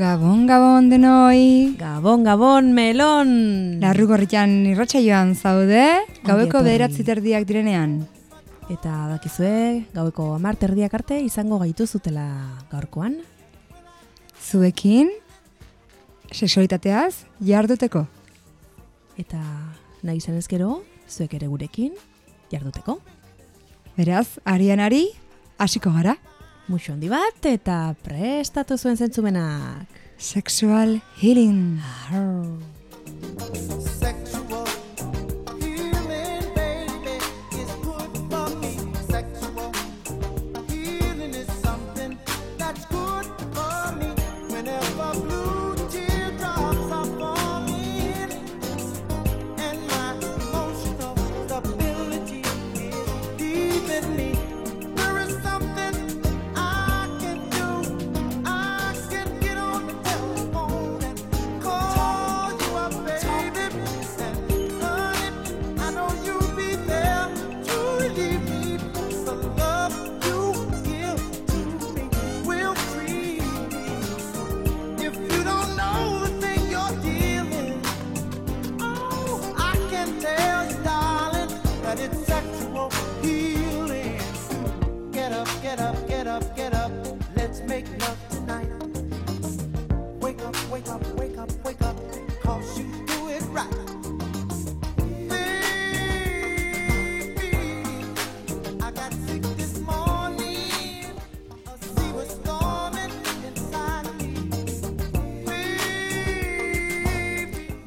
Gabon, gabon denoi. Gabon, gabon, melon. Larru gorritan irratxa joan zaude, gaueko bederatzi terdiak direnean. Eta dakizue, gaueko amar terdiak arte izango gaitu zutela gaurkoan. Zuekin, sexualitateaz jarduteko. Eta nahi izan ezkero, zuek ere gurekin, jarduteko. Beraz, arian ari, hasiko gara. Muxo handi bat, eta prestatu zuen zentzumenak. Sexual healing. Sexual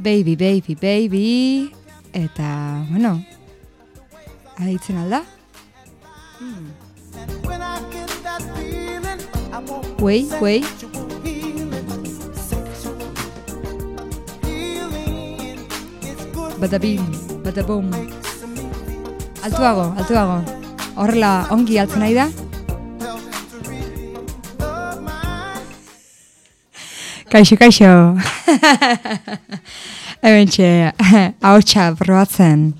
Baby. Baby, baby. Eta, bueno, aditzen alda? And when I is good Bada bim, bada bum. to me. Altuago, altuago. Horrela, ongi altzen nahi da? Kaixo, kaixo. Hemen txe, haotxa probatzen.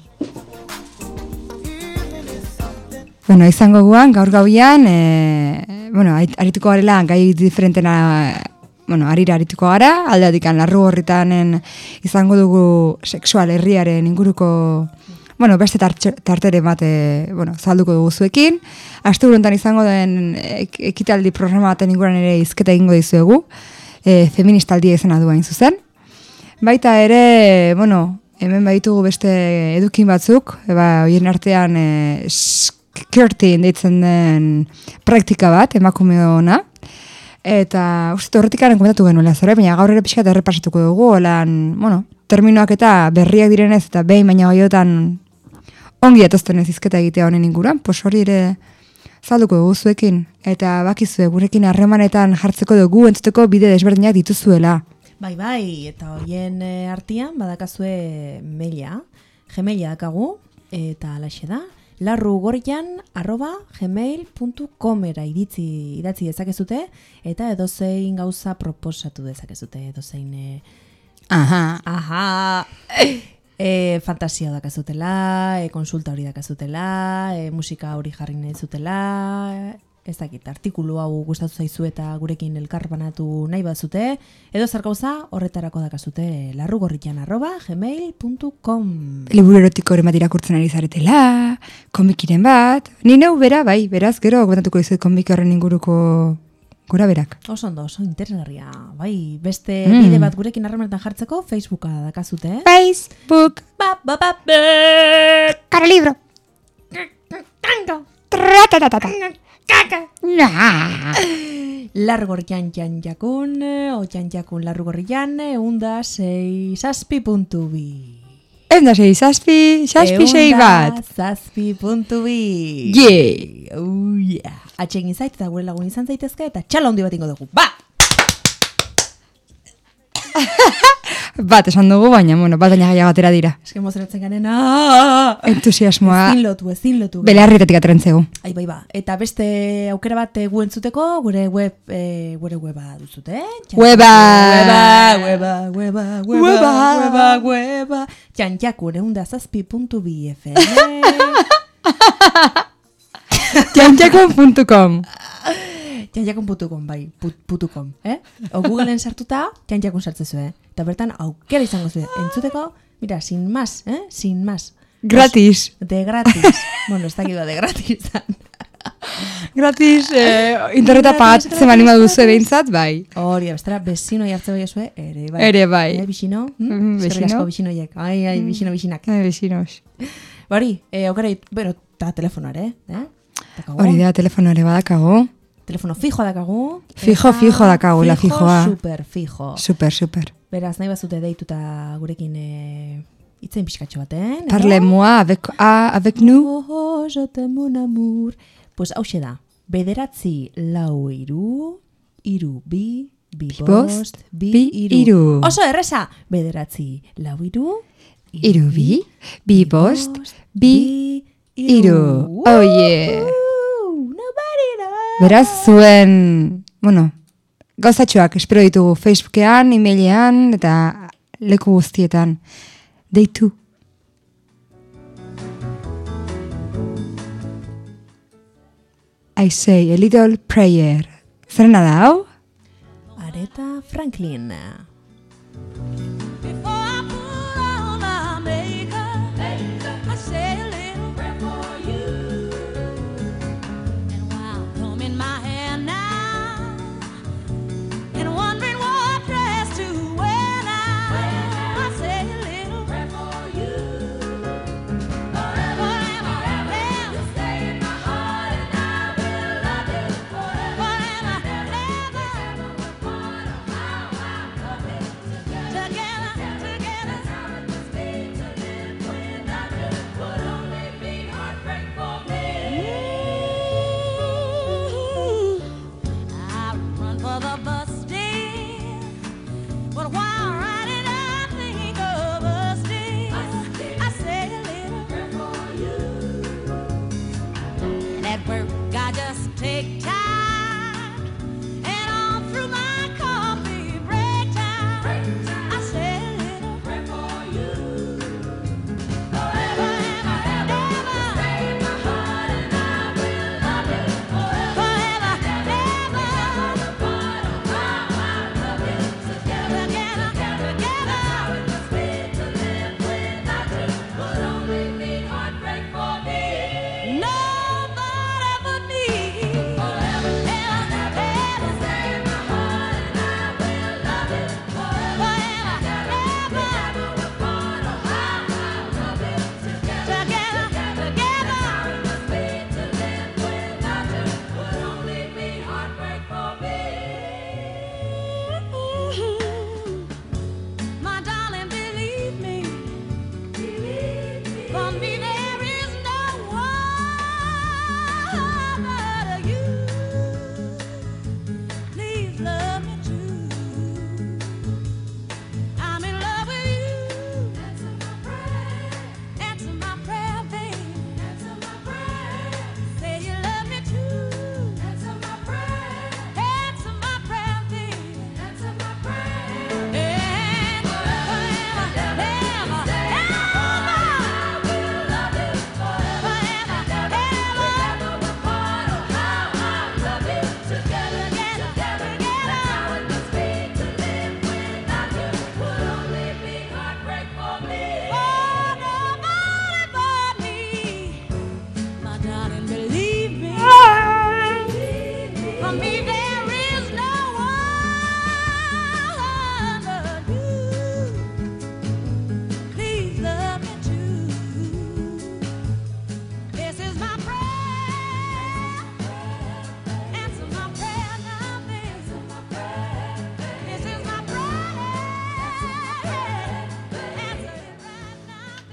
Bueno, izango guan, gaur gauian, e, bueno, ait- arituko garela gai diferentena, bueno, arira arituko gara, aldeatik larru horritanen izango dugu sexual herriaren inguruko, bueno, beste tartere bat, e, bueno, zalduko dugu zuekin. Aste honetan izango den ek- ekitaldi programa baten inguruan ere izketa egingo dizuegu, e, feministaldia izena du hain zuzen. Baita ere, bueno, hemen baitugu beste edukin batzuk, eba, hoien artean e, skirting deitzen den praktika bat, emakume ona. Eta uste horretikaren komentatu genuela zara, baina gaur ere pixka errepasatuko dugu, holan, bueno, terminoak eta berriak direnez eta behin baina gaiotan ongi atozten ez izketa egitea honen inguruan, pos hori ere zalduko dugu zuekin. Eta bakizue, gurekin harremanetan jartzeko dugu entzuteko bide desberdinak dituzuela. Bai, bai, eta hoien eh, artean badakazue maila, gmaila dakagu, eta alaxe da, larrugorrian arroba gmail.comera iritzi idatzi dezakezute, eta edozein gauza proposatu dezakezute, edozein eh, Aha, Aha! E, fantasia dakazutela, e, konsulta hori dakazutela, e, musika hori jarri nahi zutela, ez dakit, artikulu hau gustatu zaizu eta gurekin elkarbanatu nahi bazute, edo zer gauza horretarako dakazute larrugorritan arroba gmail.com liburu erotiko hori irakurtzen ari zaretela, komikiren bat, ni neu bera, bai, beraz, gero komentatuko dizuet komik horren inguruko gora berak. Oso ondo, oso interesgarria. Bai, beste Mm. bide bat gurekin harremanetan jartzeko Facebooka dakazute. Facebook, Ba, ba, ba, ba. cara libro. Tratatatata. Nah. Largorrian jan jakun, o jan jakun largorrian, eunda sei saspi puntu bi. Eunda sei, zazpi, zazpi sei bat. Zazpi puntu bi. Yeah. Oh, yeah. Atxegin zait eta gure lagun izan zaitezke eta txala handi bat ingo dugu. Ba! Bat esan dugu, baina, bueno, bat baina gaia batera dira. Eske mozeratzen garen! Entusiasmoa Ezin lotu, ezin lotu. belarrietatik atrentzegu. Ai, bai, ba. Eta beste aukera bat gu entzuteko, gure web, eh, gure weba duzute, eh? Weba! Weba, weba, weba, weba, Weba! weba, weba. Txantxakun eunda zazpi puntu bi FM. Txantxakun.com, bai, put, putukom, eh? O Googleen sartuta, txantxakun sartzezu, eh? Eta bertan, aukera izango zuen, entzuteko, mira, sin más, eh? Sin más. Gratis. De gratis. bueno, ez dakit da, de gratis. Gratis, eh, interneta pagatzen balima duzu behintzat, bai. Hori, bestera, bezino jartze bai ezue, ere bai. Ere bai. Eh, bixino? Mhm, Mm? Eskerrik bixino. asko bixinoiek. Ai, ai, bixino, bixinak. Eh, vecinos. Hori, eh, aukera, bueno, eta telefonoare, eh? Hori da, telefono ere badakago. Telefono fijo dakagu. Fijo, eta fijo dakagu, la fijoa. super fijo. Super, super. Beraz, nahi bazute deituta gurekin e, itzen pixkatxo baten. Parle-moi avec, ah, avec nous. Oh, je t'aime mon amour. Pues hause da, bederatzi lau iru, iru bi, bi bost, bi, bi iru. hiru. Oso erreza, bederatzi lau iru, Iru bi, bi bost, bi iru. Woo! Oh yeah. Beraz, zuen, bueno, gauzatxoak espero ditugu Facebookean, emailean eta leku guztietan. Deitu. I say a little prayer. Zerena da hau? Aretha Franklin.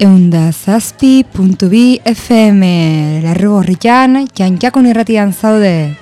Eunda zazpi puntu bi FM larru horritan, jantzakun irratian zaude.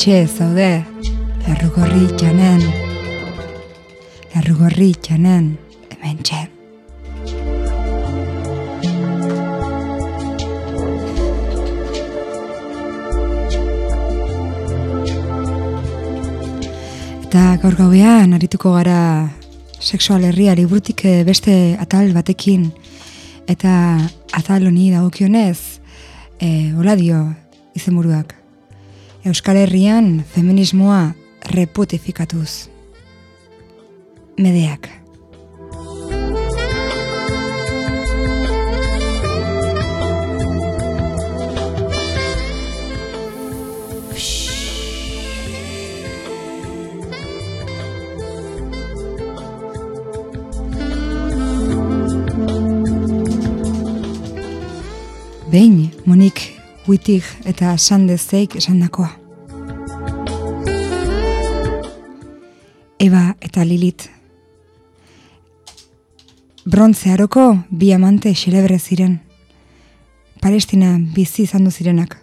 Hemen txe zaude, larrugorri txanen. Larrugorri txanen, hemen txe. Eta gaur gauean arituko gara sexual herria liburutik eh, beste atal batekin eta atal honi dagokionez e, hola dio izenburuak. Euskal Herrian feminismoa reputifikatuz. Medeak. Behin, Monik Wittig eta Sandezeik esandakoa. Eba eta Lilit. Brontze aroko bi amante xelebre ziren. Palestina bizi izan du zirenak.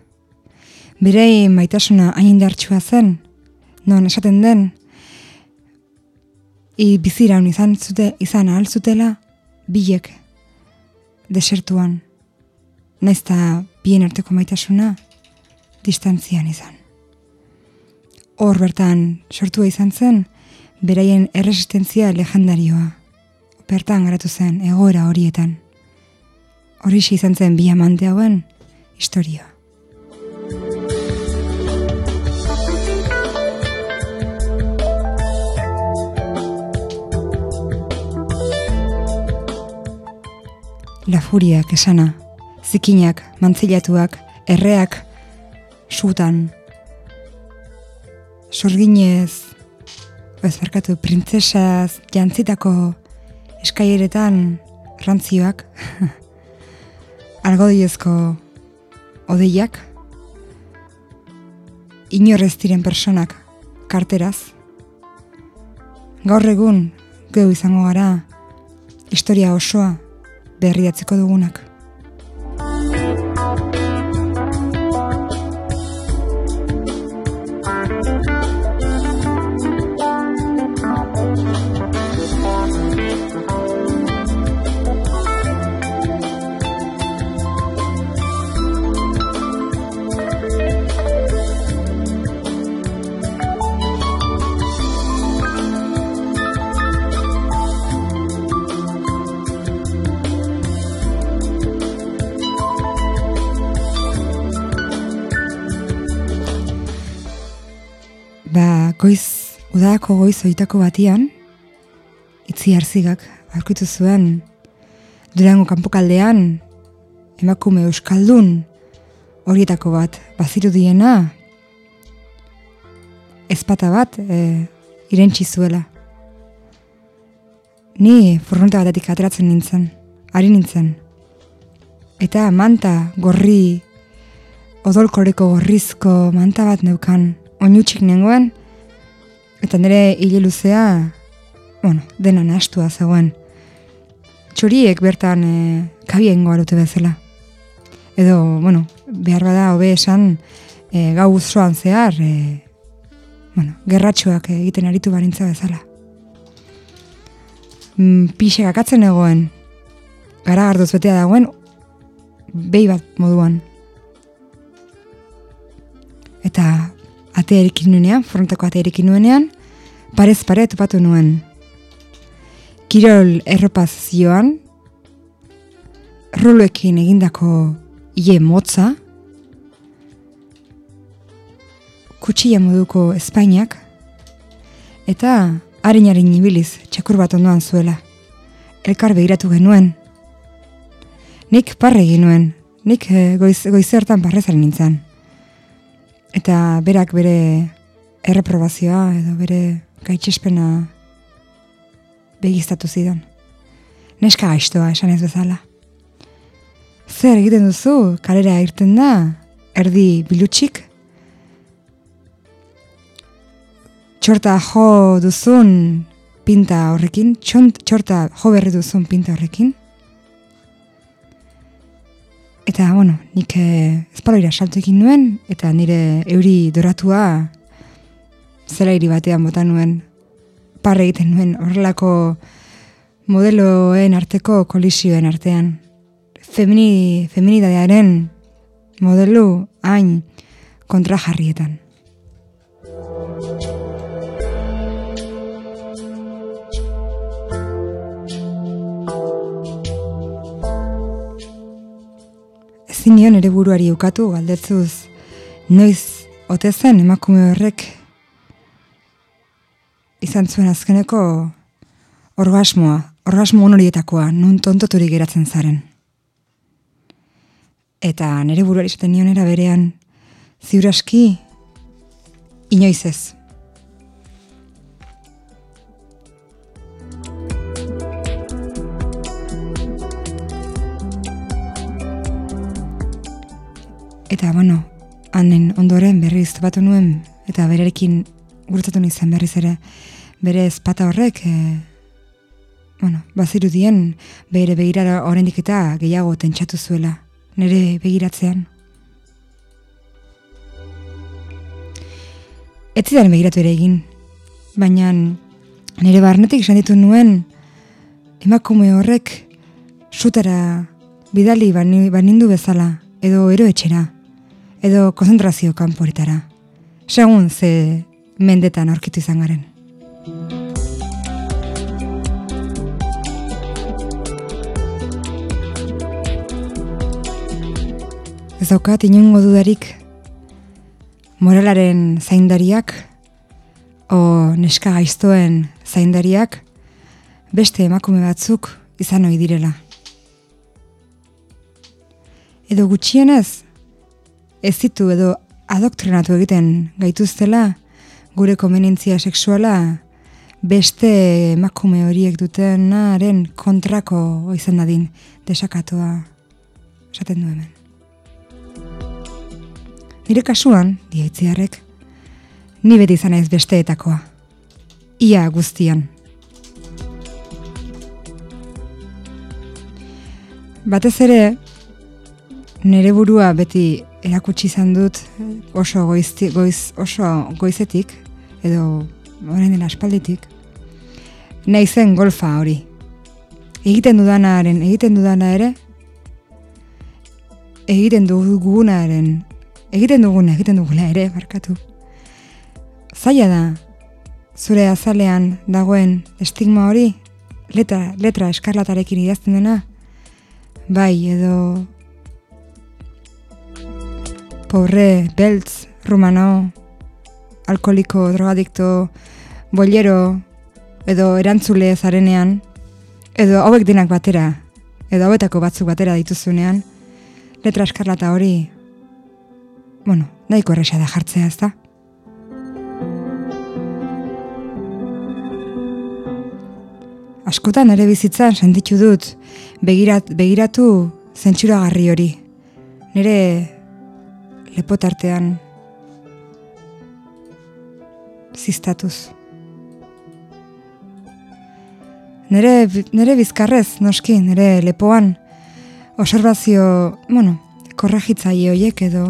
Berei maitasuna hain indartsua zen, non esaten den, i biziraun izan zute izan ahal zutela bilek desertuan naizta bien arteko maitasuna distantzian izan. Hor bertan sortua izan zen, beraien erresistentzia legendarioa. Bertan garatu zen egoera horietan. Horixe izan zen bi amante hauen historia. La furiak esana, zikinak, mantzilatuak, erreak, sutan, sorginez, ez barkatu, printzesaz, jantzitako eskaileretan rantzioak, algodiezko odeiak, inorrez diren personak karteraz, gaur egun geu izango gara historia osoa berriatzeko dugunak. Goiz, udako goiz oitako batian, itzi arzigak aurkitu zuen Durango kanpokaldean emakume euskaldun horietako bat bazirudiena ezpata bat e, irentsi zuela. Ni furgoneta batetik ateratzen nintzen, ari nintzen. Eta manta gorri odolkoreko gorrizko manta bat neukan, oinutxik nengoen, eta nire hile luzea, bueno, dena nastua zegoen. Txoriek bertan e, kabiengoa dute bezala. Edo, bueno, behar bada hobe esan e, gau osoan zehar, e, bueno, gerratxoak egiten aritu barintza bezala. Mm, Pixe kakatzen egoen, gara arduz betea dagoen, behi bat moduan. Eta ate erikin nuenean, fronteko ate erikin nuenean, parez pare topatu nuen. Kirol erropaz zioan, ruloekin egindako ie motza, kutsilla moduko Espainiak, eta harin-harin ibiliz txakur bat ondoan zuela. Elkar begiratu genuen. Nik parre egin nuen, nik eh, goiz, goize hartan parrezaren nintzen. Eta berak bere erreprobazioa edo bere gaitxespena begiztatu zidan. Neska gaiztoa esan ez bezala. Zer egiten duzu, kalera irten da, erdi bilutxik, txorta jo duzun pinta horrekin, txont, txorta jo berri duzun pinta horrekin. Eta, bueno, nik eh, espaloira saltu ekin nuen, eta nire euri doratua zela hiri batean bota nuen, parre egiten nuen horrelako modeloen arteko kolisioen artean. Femini, feminidadearen modelo hain kontra jarrietan. Ezin nion ere buruari ukatu galdetzuz noiz ote zen emakume horrek izan zuen azkeneko orgasmoa, orgasmo honorietakoa, nun tontoturik geratzen zaren. Eta nire buruari esaten nion era berean, ziuraski, inoiz ez. Eta, bueno, hanen ondoren berriz topatu nuen, eta berarekin gurtzatu nintzen berriz ere, bere ezpata horrek, e, bueno, bazirudien bere begirara oraindik eta gehiago tentsatu zuela, nire begiratzean. Ez zidan begiratu ere egin, baina nire barnetik esan ditu nuen emakume horrek sutara bidali bani- banindu bezala, edo eroetxera, edo konzentrazio kanporitara. Segun ze mendetan aurkitu izan garen. Ez daukat inongo dudarik moralaren zaindariak o neska gaiztoen zaindariak beste emakume batzuk izan ohi direla. Edo gutxienez, ez ditu edo adoktrinatu egiten gaituztela gure konvenientzia sexuala beste emakume horiek dutenaren kontrako izan dadin desakatua esaten du hemen. Nire kasuan, diaitziarrek, ni beti izan ez besteetakoa. Ia guztian. Batez ere, nire burua beti erakutsi izan dut oso goizti, goiz, oso goizetik, edo orain den aspalditik, naizen golfa hori. Egiten dudanaren, egiten dudana ere, egiten dugunaren, egiten duguna, egiten dugula ere, barkatu. Zaila da, zure azalean dagoen estigma hori, letra, letra eskarlatarekin idazten dena, bai, edo pobre, beltz, rumano, alkoholiko, drogadikto, bollero, edo erantzule zarenean, edo hauek denak batera, edo hauetako batzuk batera dituzunean, letra eskarlata hori, bueno, nahiko erresa da jartzea, ez da? Askotan ere bizitzan sentitu dut begirat, begiratu zentsuragarri hori. Nire lepotartean ziztatuz. Nere, nere bizkarrez, noski, nere lepoan, observazio, bueno, korregitzaile hoiek edo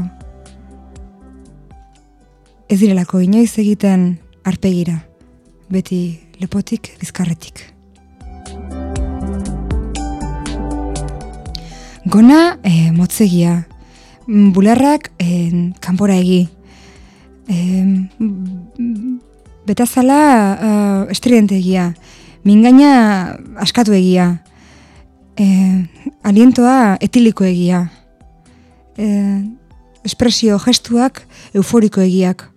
ez direlako inoiz egiten arpegira, beti lepotik bizkarretik. Gona e, motzegia, bularrak e, kanpora egi, e, betazala uh, estridente egia, mingaina askatu egia, e, alientoa etiliko egia, e, espresio gestuak euforiko egiak,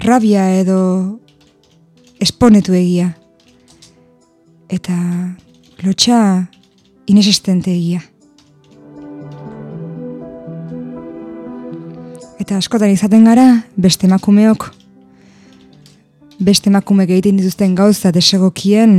rabia edo esponetu egia, eta lotxa inesistente egia. Eta askotan izaten gara, beste emakumeok, beste emakumeek egiten dituzten gauza desegokien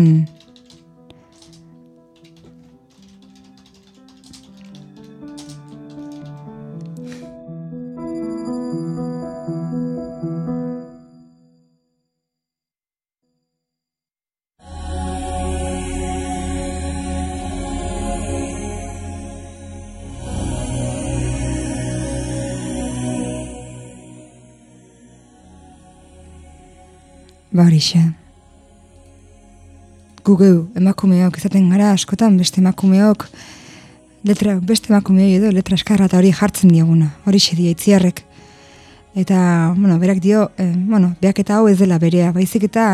Ba horixe. Gu geu, emakumeok, izaten gara askotan beste emakumeok, letra, beste emakumeoi edo letra eskarra eta hori jartzen dioguna, horixe dia itziarrek. Eta, bueno, berak dio, eh, bueno, beak eta hau ez dela berea, baizik eta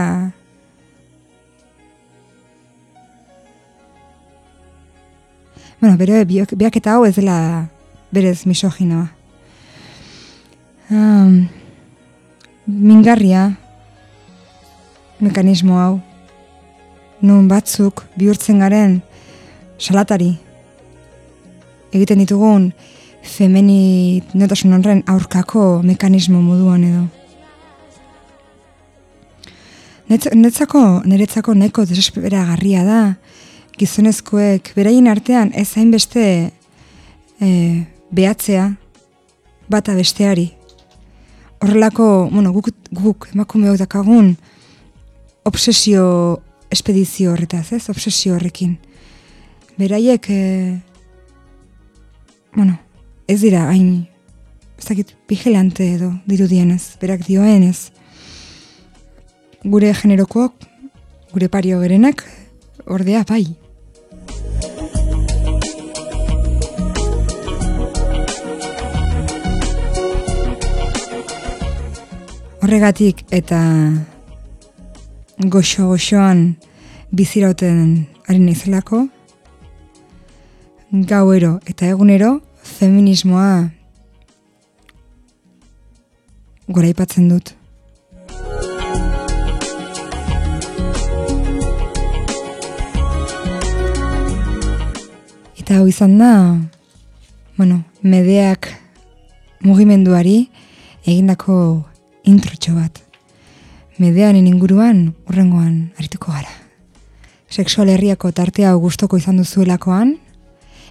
Bueno, bere beak eta hau ez dela berez misoginoa. Um, mingarria, mekanismo hau. Nun batzuk bihurtzen garen salatari. Egiten ditugun femeni notasun horren aurkako mekanismo moduan edo. Netz- Netzako, niretzako neko desesperagarria da, gizonezkoek beraien artean ez hainbeste e, behatzea bata besteari. Horrelako, bueno, guk, guk emakumeok dakagun obsesio espedizio horretaz, ez? Obsesio horrekin. Beraiek, e, bueno, ez dira hain, ez dakit, vigilante edo dirudienez, berak dioenez. Gure generokoak, gure pario gerenak, ordea bai. Horregatik eta goxo-goxoan bizirauten ari naizelako, gauero eta egunero feminismoa goraipatzen dut. Eta hau izan da, bueno, medeak mugimenduari egindako introtxo bat. Medeanen inguruan urrengoan arituko gara. Sexual herriako tartea gustoko izan duzuelakoan,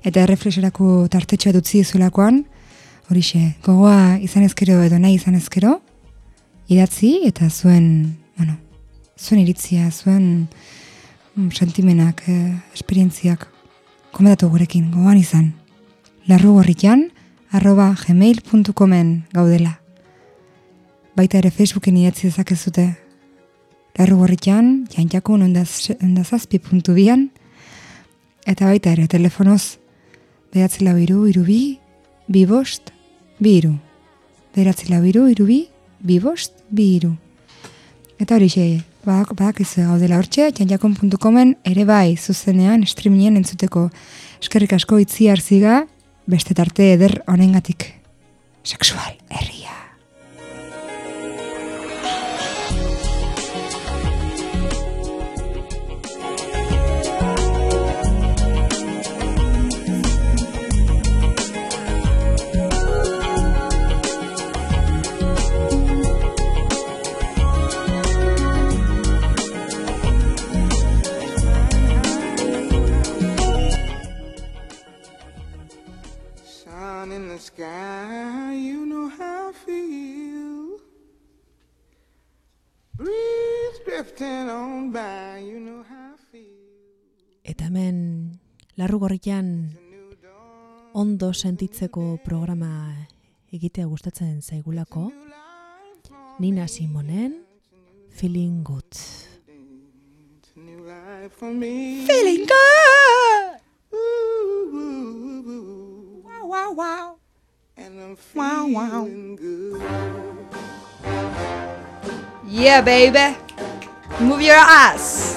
eta erreflexerako tartetxoa dutzi duzuelakoan, horixe, gogoa izan ezkero edo nahi izan ezkero, idatzi eta zuen, bueno, zuen iritzia, zuen mm, sentimenak, eh, esperientziak, komentatu gurekin, gogoan izan. Larrugorritan, arroba gmail.comen gaudela. Baita ere Facebooken idatzi dezakezute. Larrugorritan, jantzakun ondaz, ondazazpi.bian, eta baita ere telefonoz, behatzi lau iru, iru bi, bost, bi iru. Beratzi lau iru, iru bi, bost, bi iru. Eta hori xe, bak, bak ez gaudela hortxe, janjakon.comen ere bai zuzenean, streamingen entzuteko eskerrik asko itzi hartziga, beste tarte eder honengatik. Sexual, herria. Larrugorrian ondo sentitzeko programa egitea gustatzen zaigulako. Nina Simonen Feeling Good. Feeling good. Ooh. Wow, wow, wow. And I'm Wow, wow. feeling good. Yeah, baby. Move your ass.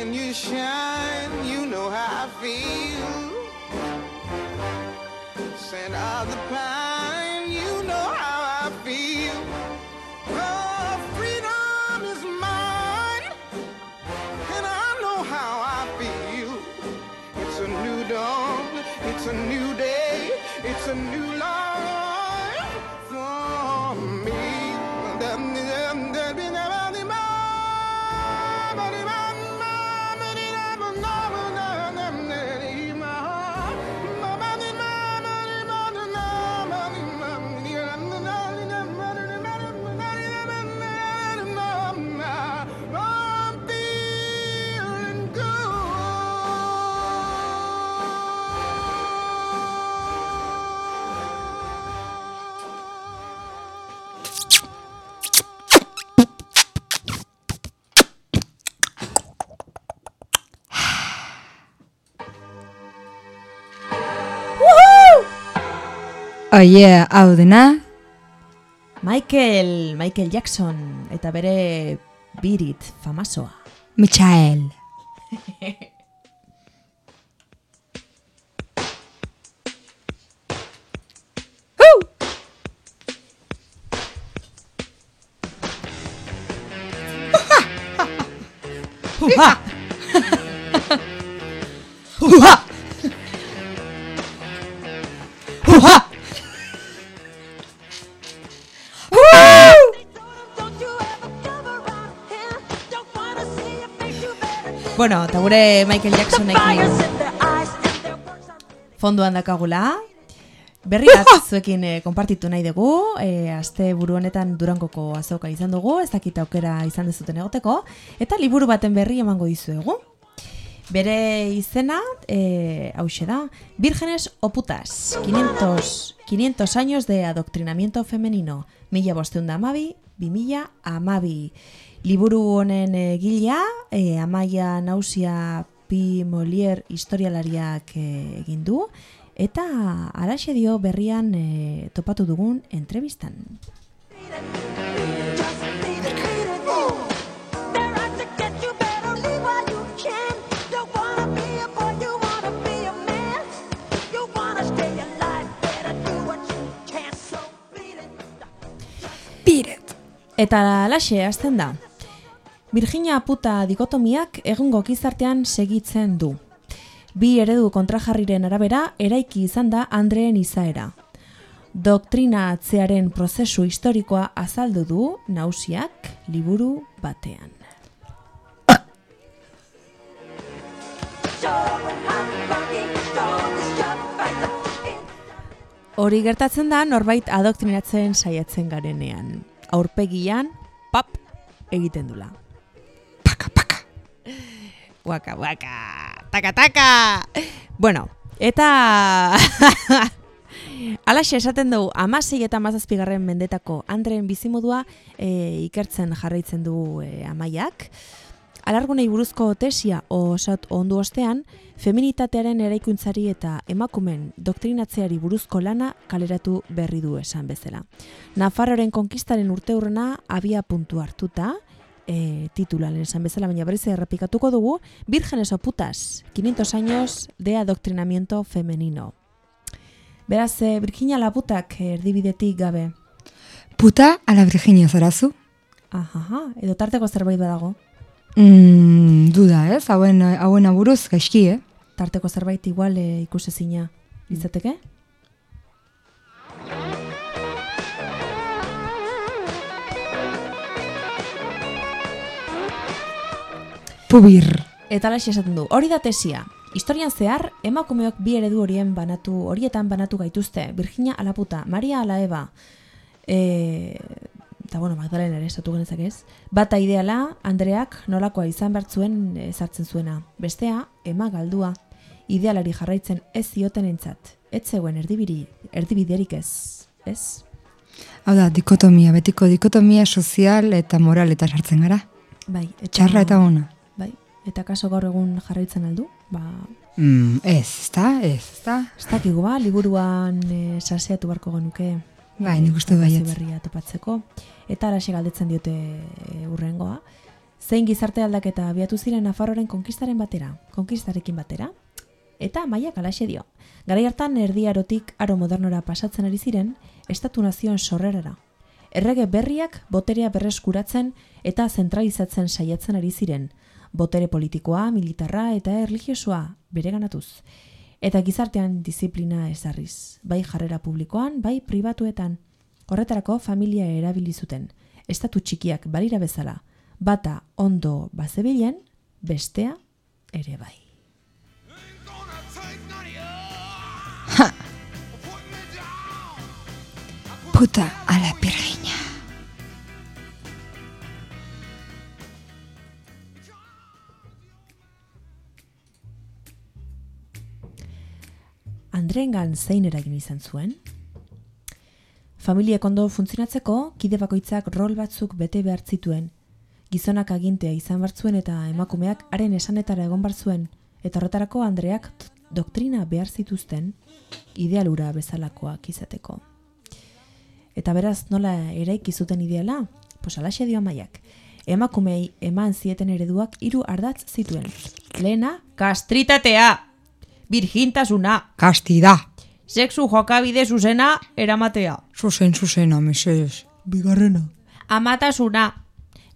When you shine, you know how I feel. Scent of the pine, you know how I feel. Oh, freedom is mine, and I know how I feel. It's a new dawn, it's a new day, it's a new life Oh yeah, hau dena. Michael, Michael Jackson eta bere birit famasoa. Michael. Woo! Huha! Huha! Huha! Bueno, eta gure Michael Jacksonekin fonduan dakagula. Berri bat zuekin eh, konpartitu nahi dugu, eh, aste buru honetan durangoko azoka izan dugu, ez dakit aukera izan dezuten egoteko, eta liburu baten berri emango dizuegu. Bere izena, eh, hause da, Vírgenes o putas, 500, 500 años de adoctrinamiento femenino, mila bosteunda amabi, bi mila amabi. Liburu honen egilea, eh, amaia nausia Pi Molier historialariak eh, egin du, eta araxe dio berrian eh, topatu dugun entrevistan. Eta laxe, hasten da. Virginia puta dikotomiak egungo gizartean segitzen du. Bi eredu kontrajarriren arabera eraiki izan da Andreen izaera. Doktrina atzearen prozesu historikoa azaldu du nausiak liburu batean. Hori gertatzen da norbait adoktrinatzen saiatzen garenean. Aurpegian, pap, egiten dula. Waka, waka, taka, taka. Bueno, Eta Alaxe esaten dugu, amasei eta amazazpigarren mendetako Andreen bizimodua e, ikertzen jarraitzen du e, amaiak. Alargunei buruzko tesia osat ondu ostean, feminitatearen eraikuntzari eta emakumen doktrinatzeari buruzko lana kaleratu berri du esan bezala. Nafarroren konkistaren urte hurrena abia puntu hartuta, e, titularen esan bezala, baina berriz errepikatuko dugu, Vírgenes o putas, 500 años de adoctrinamiento femenino. Beraz, e, Virginia Laputak erdibidetik gabe. Puta ala Virginia zarazu? Ahaha, edo tarteko zerbait badago. Mm, duda, ez? Hauen, hauen aburuz, gaizki, eh? Tarteko zerbait igual e, ikusezina izateke? Pubir. Eta alaxe esaten du, hori da tesia. Historian zehar, emakumeok bi eredu horien banatu, horietan banatu gaituzte. Virginia Alaputa, Maria Ala Eva, e, eta bueno, Magdalena ere esatu genezak ez. Bata ideala, Andreak nolakoa izan bertzuen ezartzen zuena. Bestea, ema galdua, idealari jarraitzen ez zioten entzat. Ez zegoen erdibiri, erdibiderik ez. Ez? Hau da, dikotomia, betiko dikotomia sozial eta moral eta sartzen gara. Bai, eta, Txarra eta ona. Eta kaso gaur egun jarraitzen aldu? Ba, Mm, ez, ezta, ez, ezta. ez dakigu ba, liburuan e, saseatu barko genuke. Bai, nik uste baietz. berria topatzeko. Eta araxe galdetzen diote e, urrengoa. Zein gizarte aldaketa abiatu ziren Nafarroren konkistaren batera, konkistarekin batera? Eta maiak alaxe dio. Garai hartan erdi arotik aro modernora pasatzen ari ziren, estatu nazioen sorrerara. Errege berriak boterea berreskuratzen eta zentralizatzen saiatzen ari ziren, botere politikoa, militarra eta erlijiosoa bereganatuz. Eta gizartean disiplina ezarriz, bai jarrera publikoan, bai pribatuetan. Horretarako familia erabili zuten, estatu txikiak balira bezala, bata ondo bazebilen, bestea ere bai. Puta ala Virginia. Andrengan zein eragin izan zuen? Familiek ondo funtzionatzeko, kide bakoitzak rol batzuk bete behar zituen. Gizonak agintea izan bartzuen eta emakumeak haren esanetara egon bartzuen, eta horretarako Andreak doktrina behar zituzten, idealura bezalakoak izateko. Eta beraz nola eraiki zuten ideala? Pues alaxe dio amaiak. Emakumei eman zieten ereduak hiru ardatz zituen. Lehena, kastritatea! Virgintasuna! Kastida. Sexu jokabide zuzena eramatea. Zuzen, zuzen, ameses. Bigarrena. Amatasuna.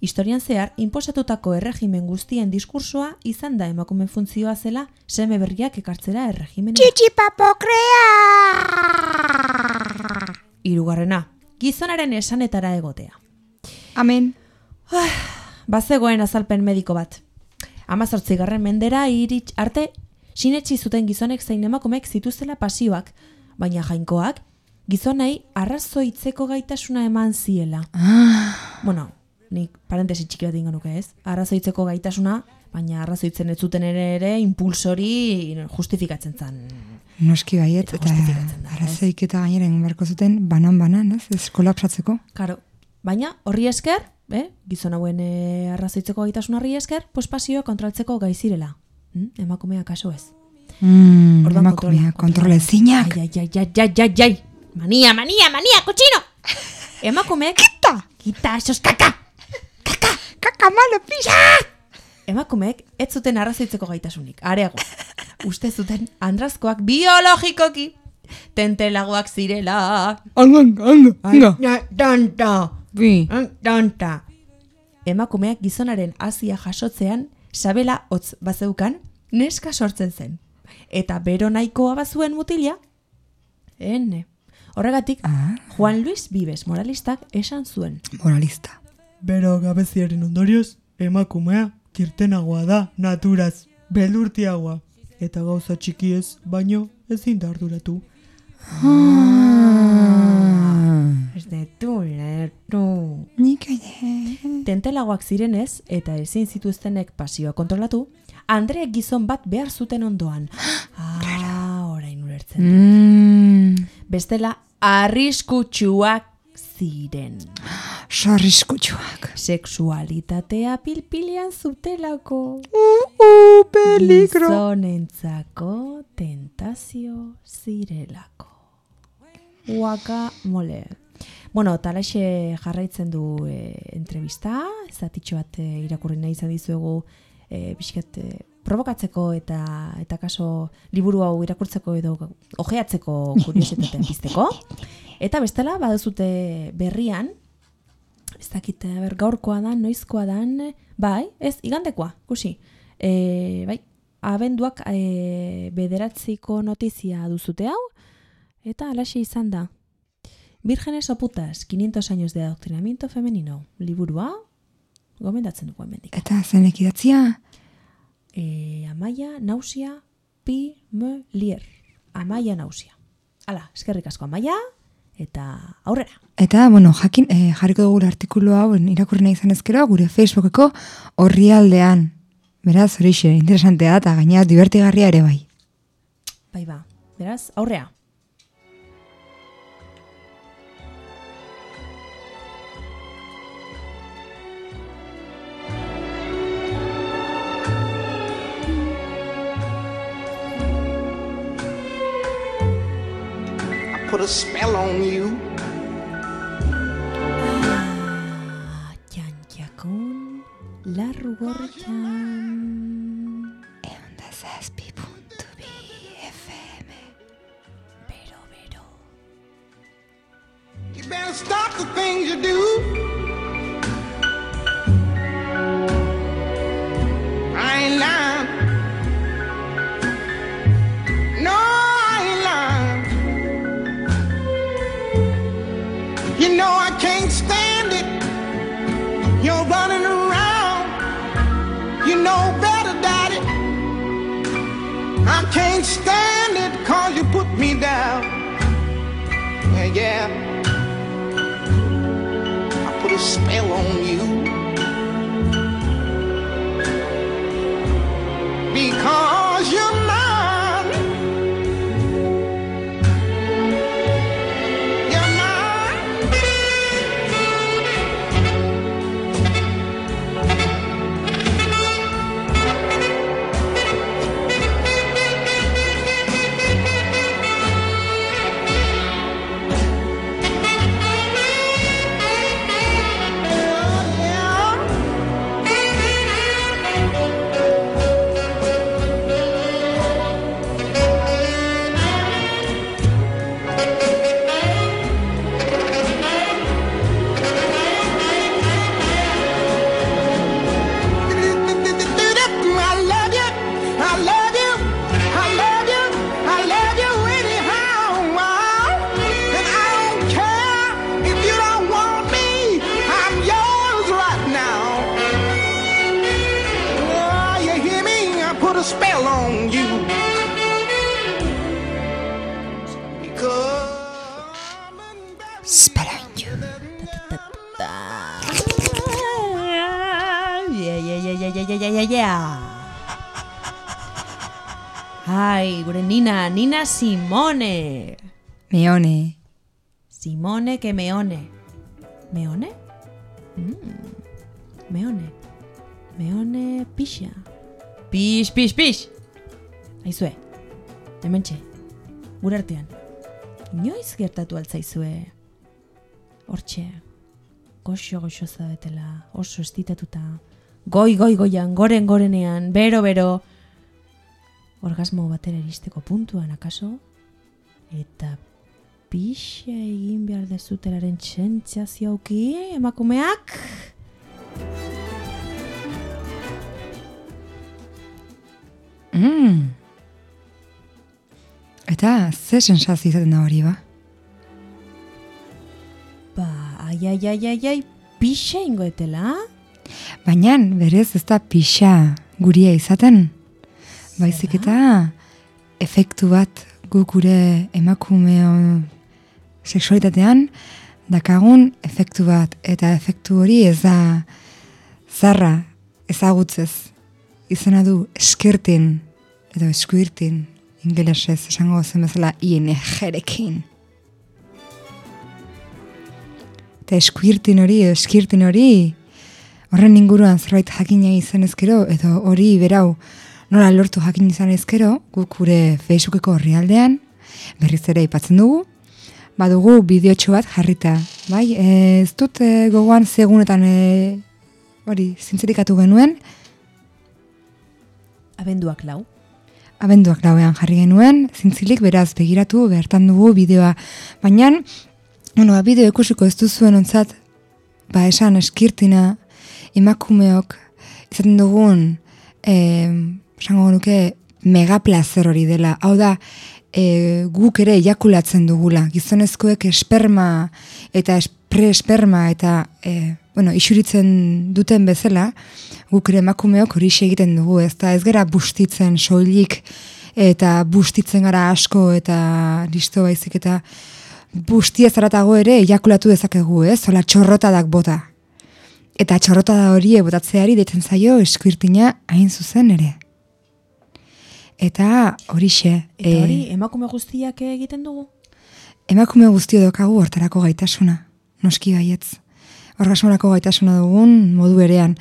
Historian zehar, inposatutako erregimen guztien diskursoa izan da emakumen funtzioa zela seme berriak ekartzera erregimen. Hirugarrena, gizonaren esanetara egotea. Amen. Bazegoen azalpen mediko bat. Amazortzigarren mendera iritz arte sinetsi zuten gizonek zein emakumek zituztela pasioak, baina jainkoak gizonei arrazoitzeko gaitasuna eman ziela. Bueno, nik parentesi txiki bat ingo nuke ez. Arrazoitzeko gaitasuna, baina arrazoitzen ez zuten ere ere impulsori justifikatzen zen. Noski baiet, Eta arazoik eta gaineren beharko zuten banan-banan, ez? Ez kolapsatzeko. Karo, baina horri esker, eh, gizon hauen e, arrazoitzeko gaitasun horri esker, pospasioa kontroltzeko gai Hm? Emakumea kaso ez. Mm, Orduan emakumea, kontrola, kontrole zinak. Ai, ai, ai, ai, ai, ai, ai. Mania, mania, mania, kotxino! Emakumeek... Kita! Kita, esos kaka! Kaka malo pisa! Emakumeek ez zuten arrazoitzeko gaitasunik, areago. Uste zuten andrazkoak biologikoki tentelagoak zirela. Anga, anga, anga. Tanta, Bi. tanta. Emakumeak gizonaren hasia jasotzean, sabela hotz bazeukan, neska sortzen zen. Eta bero nahikoa bazuen mutila, ene. Horregatik, Ah. Juan Luis Vives moralistak esan zuen. Moralista. Bero gabeziaren ondorioz, emakumea kirtenagoa da naturaz, beldurtiagoa. Eta gauza txikiez, baino ezin da arduratu. Ez de tu, tu. Nik ere. Tentelagoak zirenez eta ezin zituztenek pasioa kontrolatu, Andreek gizon bat behar zuten ondoan. Ah, irakurtzen du. Mm, Bestela, arriskutsuak ziren. sarriskutsuak. Sexualitatea pilpilean zutelako. Uh, uh, peligro. Gizonentzako tentazio zirelako. Uaka mole. Bueno, talaxe jarraitzen du e, entrevista, zatitxo bat e, irakurri nahi izan dizuegu e, pixkat e, provokatzeko eta eta kaso liburu hau irakurtzeko edo ojeatzeko kuriositatea pizteko. Eta bestela baduzute berrian, ez dakit, ber, gaurkoa dan, noizkoa dan, bai, ez, igandekoa, kusi. E, bai, abenduak e, bederatziko notizia duzute hau, eta alaxe izan da. Vírgenes o putas, 500 años de adoctrinamiento femenino, liburua, gomendatzen dugu hemendik. Eta zenek idatzia? E, amaia, nausia, pi, me, lier. Amaia, nausia. Hala, eskerrik asko amaia, eta aurrera. Eta, bueno, jakin, eh, jarriko dugu artikulu hau irakurri nahi izan ezkero, gure Facebookeko horri aldean. Beraz, horixe, interesantea eta gainera divertigarria ere bai. Bai ba, beraz, aurrea. Put a spell on you. Eunda zazpi puntu bi FM. Bero. You better stop the things you do. Ai, gure Nina, Nina Simone. Meone. Simone que meone. ¿Meone? Mm. Meone. Meone pixa. Pix, pix, pix. Aizue. Hementxe. Gure artean. Inoiz gertatu altzaizue. Hortxe. Goxo goxo zabetela. Oso estitatuta. Goi goi goian, goren gorenean, bero bero. Orgasmo batera iristeko puntuan akaso. Eta pixa egin behar dezutelaren txentziazio auki, emakumeak? Mm. Eta, ze sensazio izaten da hori, ba? Ba, ai, ai, ai, ai, ai, pixa ingoetela? Baina, berez ez da pixa guria izaten. Baizik eta efektu bat guk gure emakumeo seksualitatean dakagun efektu bat. Eta efektu hori ez da zarra ezagutzez. Izena du eskertin edo eskuirtin ingelesez esango zen bezala ING-rekin. Eta eskuirtin hori, eskirtin hori, horren inguruan zerbait jakina izan ezkero, edo hori berau nola lortu jakin izan ezkero, guk gure Facebookeko horrialdean, berriz ere aipatzen dugu, badugu bideotxo bat jarrita, bai? E, ez dut e, gogoan segunetan e, hori zintzerikatu genuen, Abenduak lau. abenduak lauean jarri genuen, zintzilik beraz begiratu, bertan dugu bideoa. Baina, bueno, ba, bideo ikusiko ez duzuen ontzat, ba esan eskirtina, emakumeok, izaten dugun, eh, esango nuke, mega plazer hori dela. Hau da, e, guk ere ejakulatzen dugula. Gizonezkoek esperma eta pre-esperma eta e, bueno, isuritzen duten bezala, guk ere emakumeok hori egiten dugu, ez da ez gara bustitzen soilik eta bustitzen gara asko eta listo baizik eta bustia zaratago ere ejakulatu dezakegu, ez? Zola txorrotadak bota. Eta txorrotada hori botatzeari deitzen zaio eskuirtina hain zuzen ere. Eta horixe. Eta hori, emakume guztiak egiten dugu? Emakume guztio dokagu hortarako gaitasuna, noski baietz. Orgasmonako gaitasuna dugun modu berean.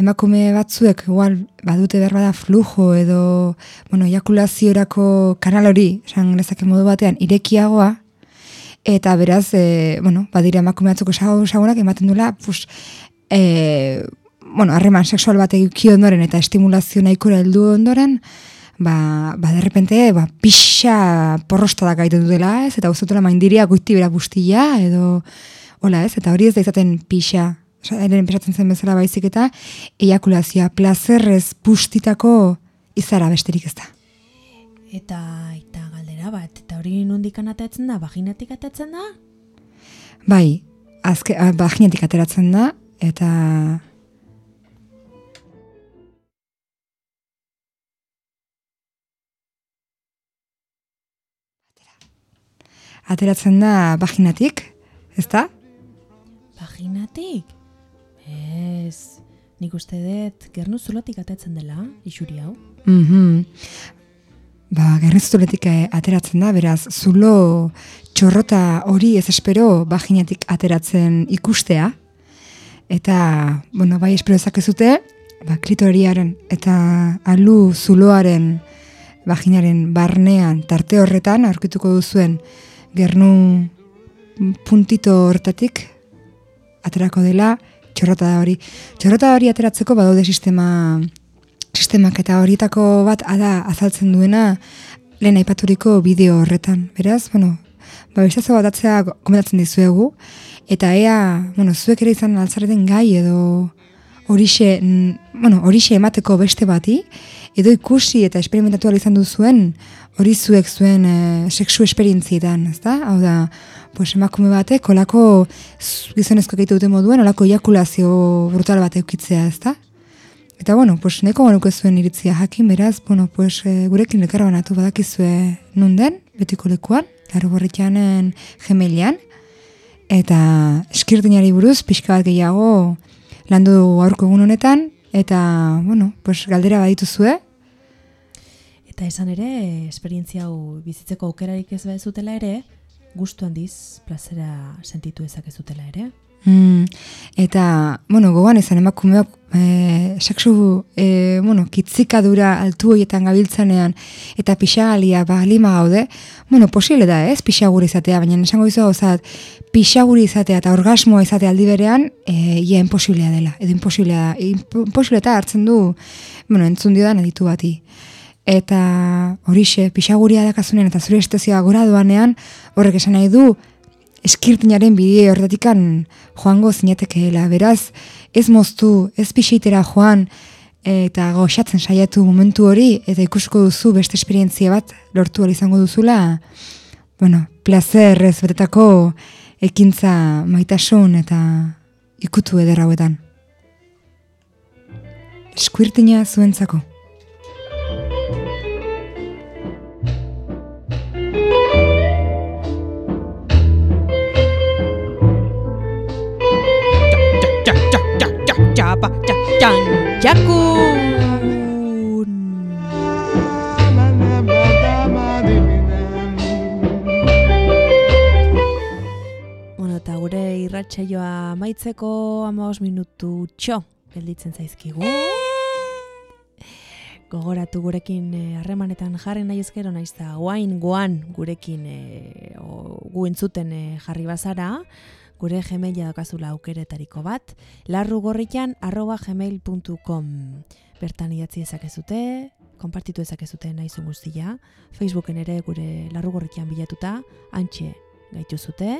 Emakume batzuek igual badute behar bada flujo edo bueno, ejakulaziorako kanal hori, esan genezake modu batean, irekiagoa, eta beraz, e, bueno, badira emakume batzuk esagunak ematen dula, pues, e, bueno, harreman sexual bat eduki ondoren eta estimulazio nahikora heldu ondoren, ba, ba derrepente, ba, pixa porrostadak gaiten dutela, ez? Eta guztotela maindiria goiti bera guztia, edo, hola, ez? Eta hori ez da izaten pixa, eren pesatzen zen bezala baizik eta ejakulazioa plazerrez bustitako izara besterik ez da. Eta, eta galdera bat, eta hori nondik atatzen da, vaginatik atatzen da? Bai, azke, a, vaginatik ateratzen da, eta ateratzen da vaginatik, ez da? Vaginatik? Ez, nik uste dut, gernu zulotik atatzen dela, isuri hau. Mhm. Ba, gerrezutuletik ateratzen da, beraz, zulo txorrota hori ez espero vaginatik ateratzen ikustea. Eta, bueno, bai espero ezakezute, ba, klitoriaren eta alu zuloaren vaginaren barnean tarte horretan aurkituko duzuen gernu puntito hortatik aterako dela txorrota da hori. Txorrota hori ateratzeko badaude sistema sistemak eta horietako bat ada azaltzen duena lehen aipaturiko bideo horretan. Beraz, bueno, ba, bistazo bat atzea komentatzen dizuegu, eta ea, bueno, zuek ere izan altzareten gai edo horixe, bueno, horixe emateko beste bati, edo ikusi eta esperimentatu izan duzuen hori zuek zuen e, sexu esperientzietan, ezta? Hau da, pues emakume batek olako gizonezko egite duten moduen olako ejakulazio brutal bat eukitzea, ezta? Eta bueno, pues neko genuke zuen iritzia jakin, beraz, bueno, pues e, gurekin lekarbanatu badakizue nun den, betiko lekuan, laro borretxanen gemelian, eta eskirtinari buruz pixka bat gehiago landu dugu aurko egun honetan, eta, bueno, pues galdera badituzue, Eta esan ere, esperientzia hau bizitzeko aukerarik ez zutela ere, gustu handiz, plazera sentitu ezakezutela ere. Mm, eta, bueno, gogoan izan emakumeok e, sexu, e, bueno, kitzikadura altu horietan gabiltzanean eta pixagalia balima gaude, bueno, posible da, ez, pixagur izatea, baina esango izo gauzat, pixagur izatea eta orgasmoa izatea aldi berean, e, ia imposiblea dela, edo imposiblea da, imposible eta hartzen du, bueno, entzun dio da editu bati. Eta horixe, pixaguria dakazunean eta zure estezioa gora doanean, horrek esan nahi du, eskirtinaren bideo horretikan joango zinatekeela. Beraz, ez moztu, ez pixeitera joan, eta goxatzen saiatu momentu hori, eta ikusko duzu beste esperientzia bat lortu izango duzula, bueno, placer ez betetako ekintza maitasun eta ikutu eder hauetan. Eskuirtina zuentzako. Jabba Jakun. Bueno, eta gure irratsaioa amaitzeko amaos minutu txo gelditzen zaizkigu. Gogoratu gurekin eh, harremanetan eh, jarri nahi ezkero naiz da guain guan gurekin eh, o, gu entzuten eh, jarri bazara, gure gmaila dakazula aukeretariko bat, larrugorritan arroba gmail.com bertan idatzi ezakezute, konpartitu ezakezute naizun guztia, Facebooken ere gure larrugorritan bilatuta, antxe gaitu zute,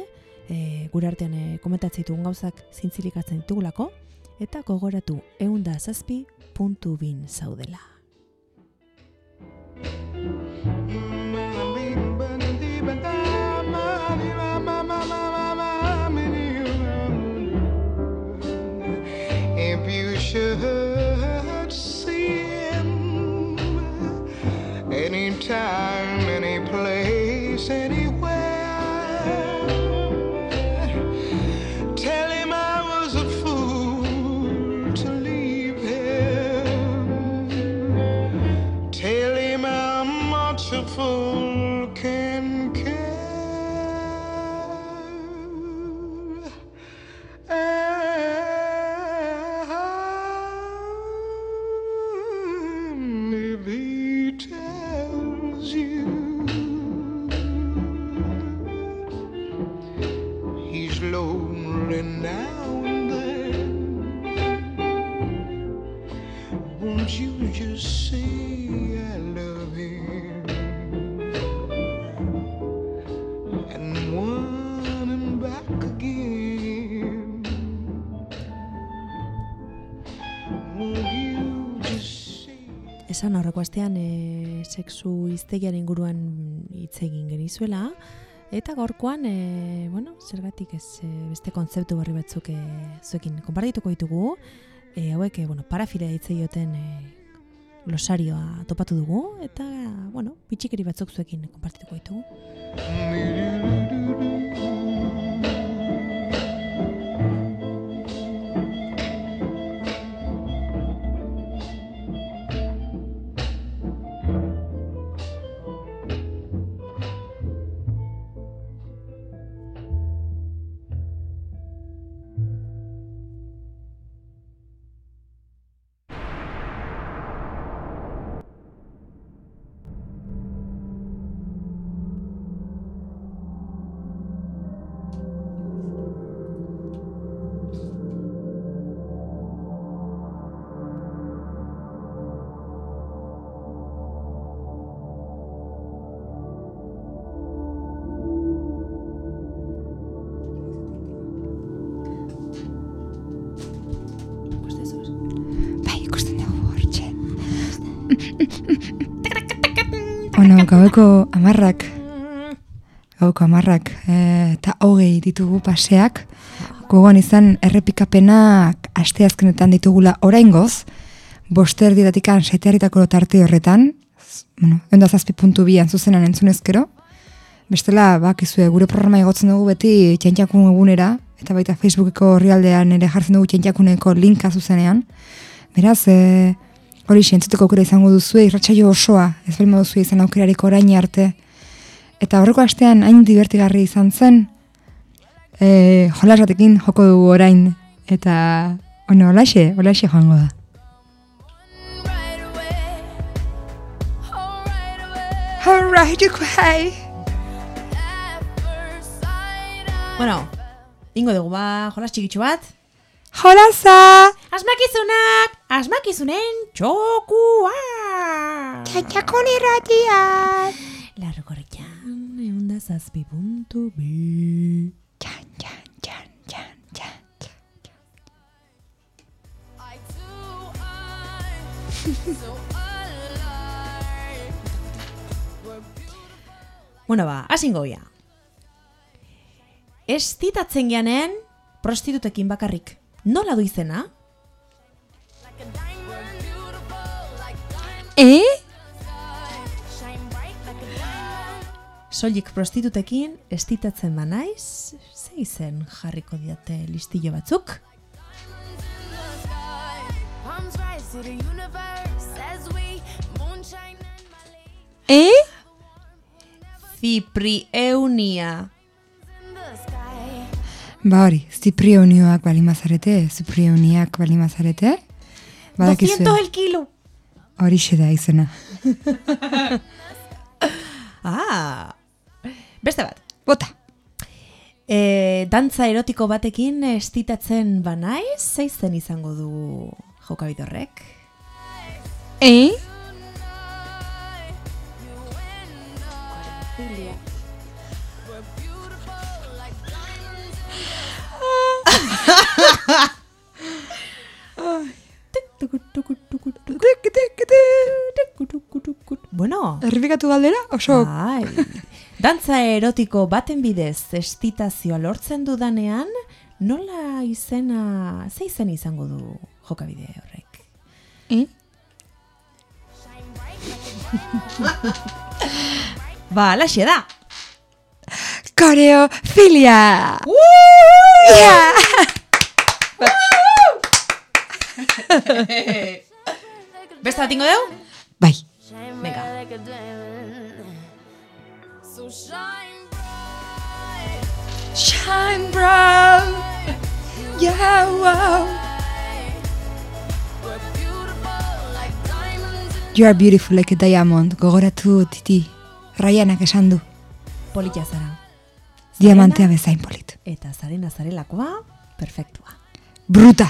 e, gure artean e, komentatzen ditugun gauzak zintzilikatzen ditugulako, eta gogoratu eunda zazpi puntu bin zaudela. Should see him anytime, any place, anywhere, sexu iztegiaren inguruan hitz egin genizuela, eta gaurkoan, e, bueno, zergatik ez e, beste kontzeptu berri batzuk e, zuekin konpartituko ditugu, e, hauek, e, bueno, parafila hitz egiten e, glosarioa topatu dugu, eta, bueno, bitxikeri batzuk zuekin konpartituko ditugu. Bueno, gaueko amarrak, gaueko amarrak, eh, eta hogei ditugu paseak, gogoan izan errepikapenak asteazkenetan ditugula oraingoz, boster didatikan setearritako tarte horretan, bueno, eunda zazpi puntu bian zuzenan entzunezkero, bestela, bakizue, gure programa igotzen dugu beti txentxakun egunera, eta baita Facebookeko horrialdean ere jartzen dugu txentxakuneko linka zuzenean, Beraz, e, hori entzuteko aukera izango duzue, irratsaio osoa, ez bali duzu izan aukerarik orain arte. Eta horreko astean hain divertigarri izan zen, e, jolas batekin joko dugu orain. Eta, bueno, holaxe, holaxe joango da. away. Alright, I Bueno, ingo dugu ba, jolas txikitxo bat, Jolasa! Asmakizunak, asmakizunen txokua! Txantxakun irratian! Larrokorrian, eunda zazpi puntu bi. Txan, txan, txan, txan, Bueno ba, hasingo ya. Ez titatzen geanen, prostitutekin bakarrik. Nola du izena? Eh? diamond. Soilik prostitutekin ez titatzen banaiz, ze izen jarriko diate listillo batzuk? Palms rise Ba hori, ziprionioak balimazarete, ziprioniak balimazarete. Badakizue, 200 el kilo. horixe da izena. Ah, beste bat. Bota. E, dantza erotiko batekin estitatzen banaiz, zeizen izango du jokabide horrek? Eh? Bueno, Errepikatu galdera? Oso bai. Dantza erotiko baten bidez estitazioa lortzen dudanean, nola izena, ze izen izango du jokabide horrek? Eh? Ba, alaxe da! Koreofilia! Beste bat ingo deu? Bai. Venga. So shine Shine bright. Yeah, wow. You are beautiful like a diamond. Gogoratu titi. Raianak esan du. Politia zara. Diamantea bezain polit. Eta zarena zarelakoa, perfektua. Bruta.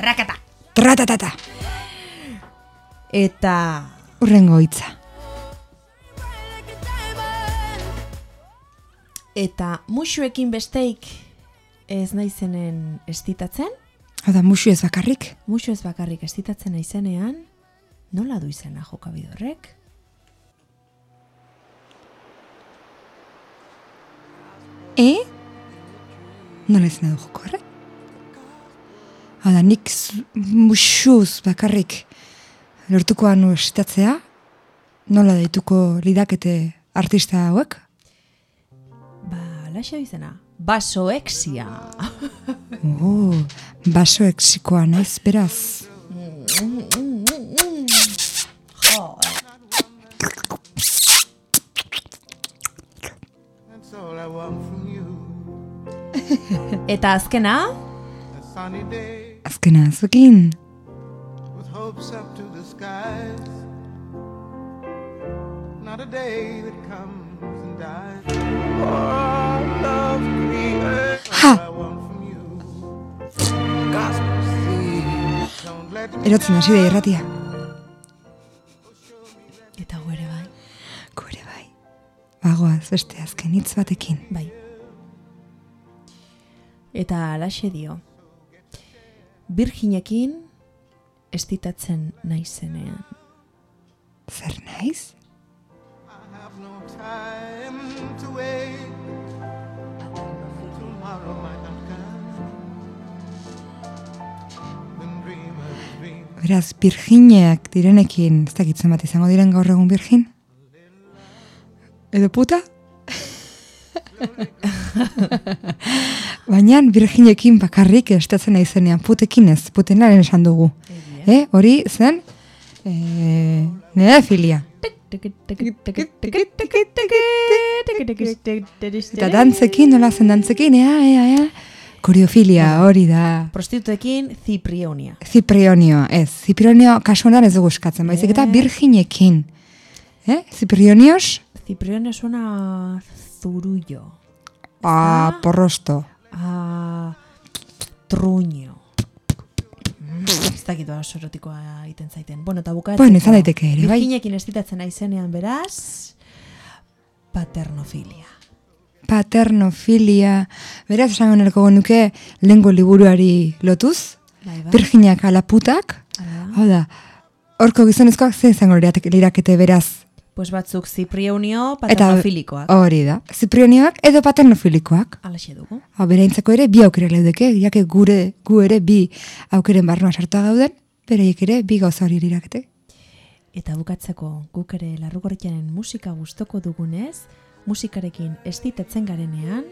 Rakata! Tratatata. Eta Urrengo hitza. eta musuekin besteik ez naizenen estitatzen, Hau da, musu ez bakarrik. musu ez bakarrik estitatzen naizenean, nola du izena jokabide horrek? E? Nola ez du joko Hau da, nik musuz bakarrik lortuko nu esitatzea, nola deituko lidakete artista hauek? Ba, laxa izena. Basoexia. Oh, baso exikoa naiz beraz. Eta azkena, A sunny day Azkena, zuekin. with hopes up to the skies. Not a day that comes and dies. Oh, love creates Ha! I want from you. Gospel Erotzen hasi da irratia. eta gu ere bai, Gure bai. Bagoaz beste azken hitz batekin. bai. Eta alaxe dio. Virginekin estitatzen naizenean. Zer naiz? no. Beraz, virgineak direnekin, ez dakitzen bat izango diren gaur egun virgin? Edo puta? Baina virginekin bakarrik estatzen naizenean, putekin ez, putenaren esan dugu. Eh, hori zen, eh, nire filia. Eta dantzekin, nola zen dantzekin, ea, ea, ea. Koreofilia, hori da. Prostitutekin Ziprionia. Ziprionio, ez. Ziprionio kasu honetan ez dugu eskatzen, baizik eta virginekin. Eh? Ziprionios, Ziprionio suena zurullo. pa, porrosto. A truño. Mm, Ez dakit oso erotikoa egiten zaiten. Bueno, eta bukatzeko. Bueno, izan daiteke ere, bai. Virginekin estitatzen naizenean beraz, paternofilia. Paternofilia, beraz esango nerko genuke lengo liburuari lotuz, Bai, bai. virginak alaputak, hau da, horko gizonezkoak ze izango lirakete beraz. Pues batzuk ziprionio Eta paternofilikoak. hori da, ziprinioak edo paternofilikoak. Alaxe dugu. Hau beraintzako ere bi aukera leudeke, jake gure, gu ere bi aukeren barruan sartua gauden, bereiek ere bi gauza hori lirakete. Eta bukatzeko guk ere larrugorriaren musika gustoko dugunez, musikarekin estitatzen garenean,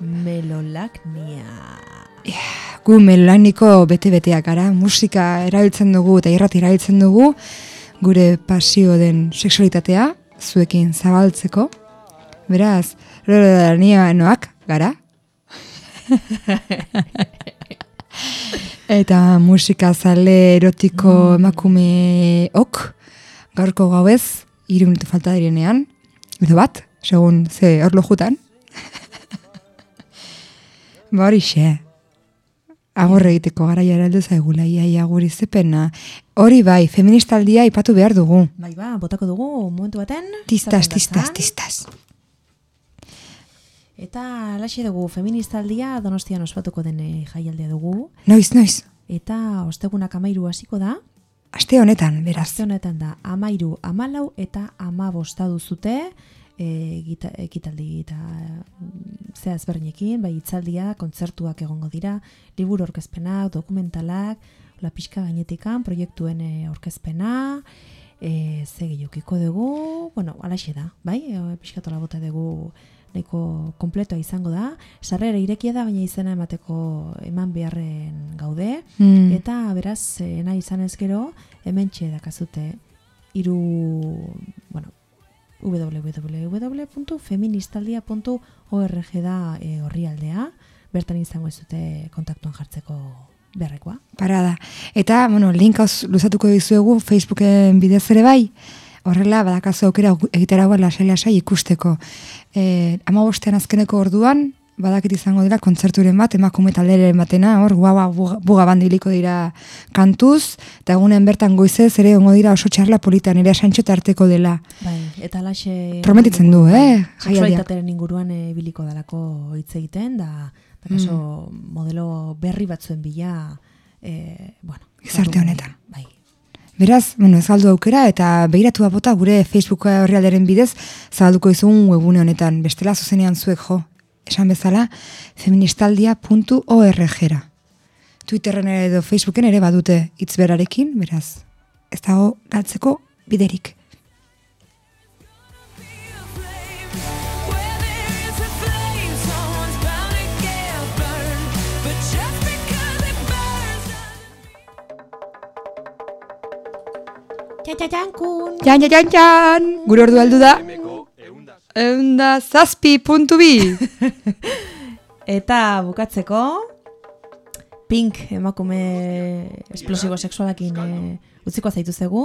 melolaknia. Gu melaniko bete-beteak gara, musika erabiltzen dugu eta irrati erabiltzen dugu, gure pasio den seksualitatea, zuekin zabaltzeko. Beraz, noak gara. Eta musika zale erotiko emakume ok, gaurko gauez, hiru minutu falta direnean, edo bat, segun ze orlojutan. ba hori xe, agorre egiteko garaia eraldu zaigula, iaia guri zepena. Hori bai, feministaldia ipatu behar dugu. Bai ba, botako dugu momentu baten. Tistas, ezta? tistas. Eta alaxe dugu feministaldia donostian ospatuko den eh, jaialdia dugu. Noiz, noiz, Eta ostegunak amairu hasiko da. aste honetan, beraz. Aste honetan da amairu, amalau eta amabosta duzute e, gita, ekitaldi eta mm, zea ezberdinekin, bai hitzaldia, kontzertuak egongo dira, liburu aurkezpenak, dokumentalak, la pixka gainetikan, proiektuen e, aurkezpena, e, ze gehiokiko dugu, bueno, alaxe da, bai, e, pixkatola bota dugu nahiko kompletoa izango da, sarrera irekia da, baina izena emateko eman beharren gaude, Mm. Eta beraz, nahi izan ez gero, hemen dakazute iru, bueno, www.feministaldia.org da e, horri aldea, bertan izango ez dute kontaktuan jartzeko beharrekoa. Parada. Eta, bueno, link hauz luzatuko dizuegu Facebooken bidez ere bai, horrela badakazu aukera egitera guan lasai-lasai ikusteko. E, ama bostean azkeneko orduan, badakit izango dira kontzerturen bat, emakume talderen batena, hor, guaba buga, buga bandiliko dira kantuz, eta egunen bertan goizez ere ongo dira oso txarla polita, nire santxo tarteko dela. Bai, eta alaxe... Prometitzen du, eh, jaialdiak. Sexualitatearen inguruan e, biliko dalako hitz egiten, da, da kaso modelo berri batzuen bila, e, bueno... Gizarte honetan. Bai, Beraz, bueno, ez galdu aukera eta behiratu bota gure Facebook horrealderen bidez zabalduko izugun webune honetan. Bestela zuzenean zuek jo. Esan bezala, feministaldia.org-ra. Twitterren edo Facebooken ere badute hitz berarekin, beraz, ez dago galtzeko biderik. Jan, jan, jan, jan! Gure ordu aldu da? Eunda zazpi puntu bi! Eta bukatzeko, Pink emakume esplosibo sexualakin e, utziko zaitu zegu,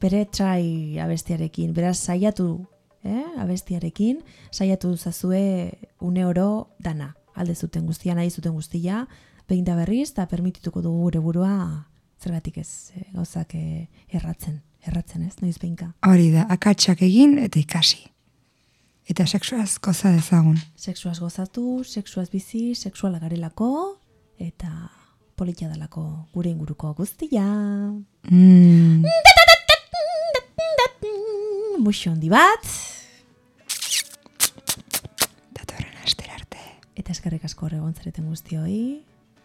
bere trai abestiarekin, beraz saiatu eh, abestiarekin, saiatu zazue une oro dana, alde zuten guztia, nahi zuten guztia, behin da berriz, eta permitituko dugu gure burua zergatik ez eh, gauzak eh, erratzen, erratzen ez, noiz behinka. Hori da, akatsak egin eta ikasi. Eta sexuaz goza dezagun. Sexuaz gozatu, sexuaz bizi, sexuala garelako, eta politia dalako gure inguruko guztia. Mm. Muxo handi bat, Datorren astera arte. eta eskerrik asko horregon zareten guztioi,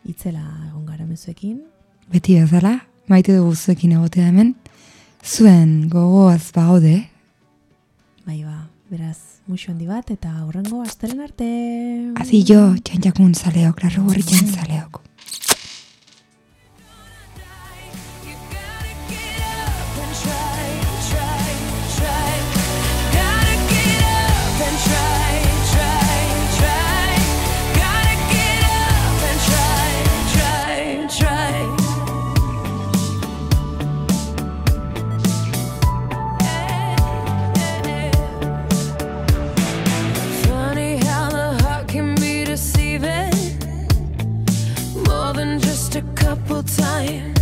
itzela egon gara mezuekin. Beti bezala, maite dugu zuekin egotea hemen, zuen gogoaz bagaude, Bai ba, beraz, muxo handi bat, eta aurrengo astelen arte. Azillo, txantxakun zaleok, larru gorri zaleok. time.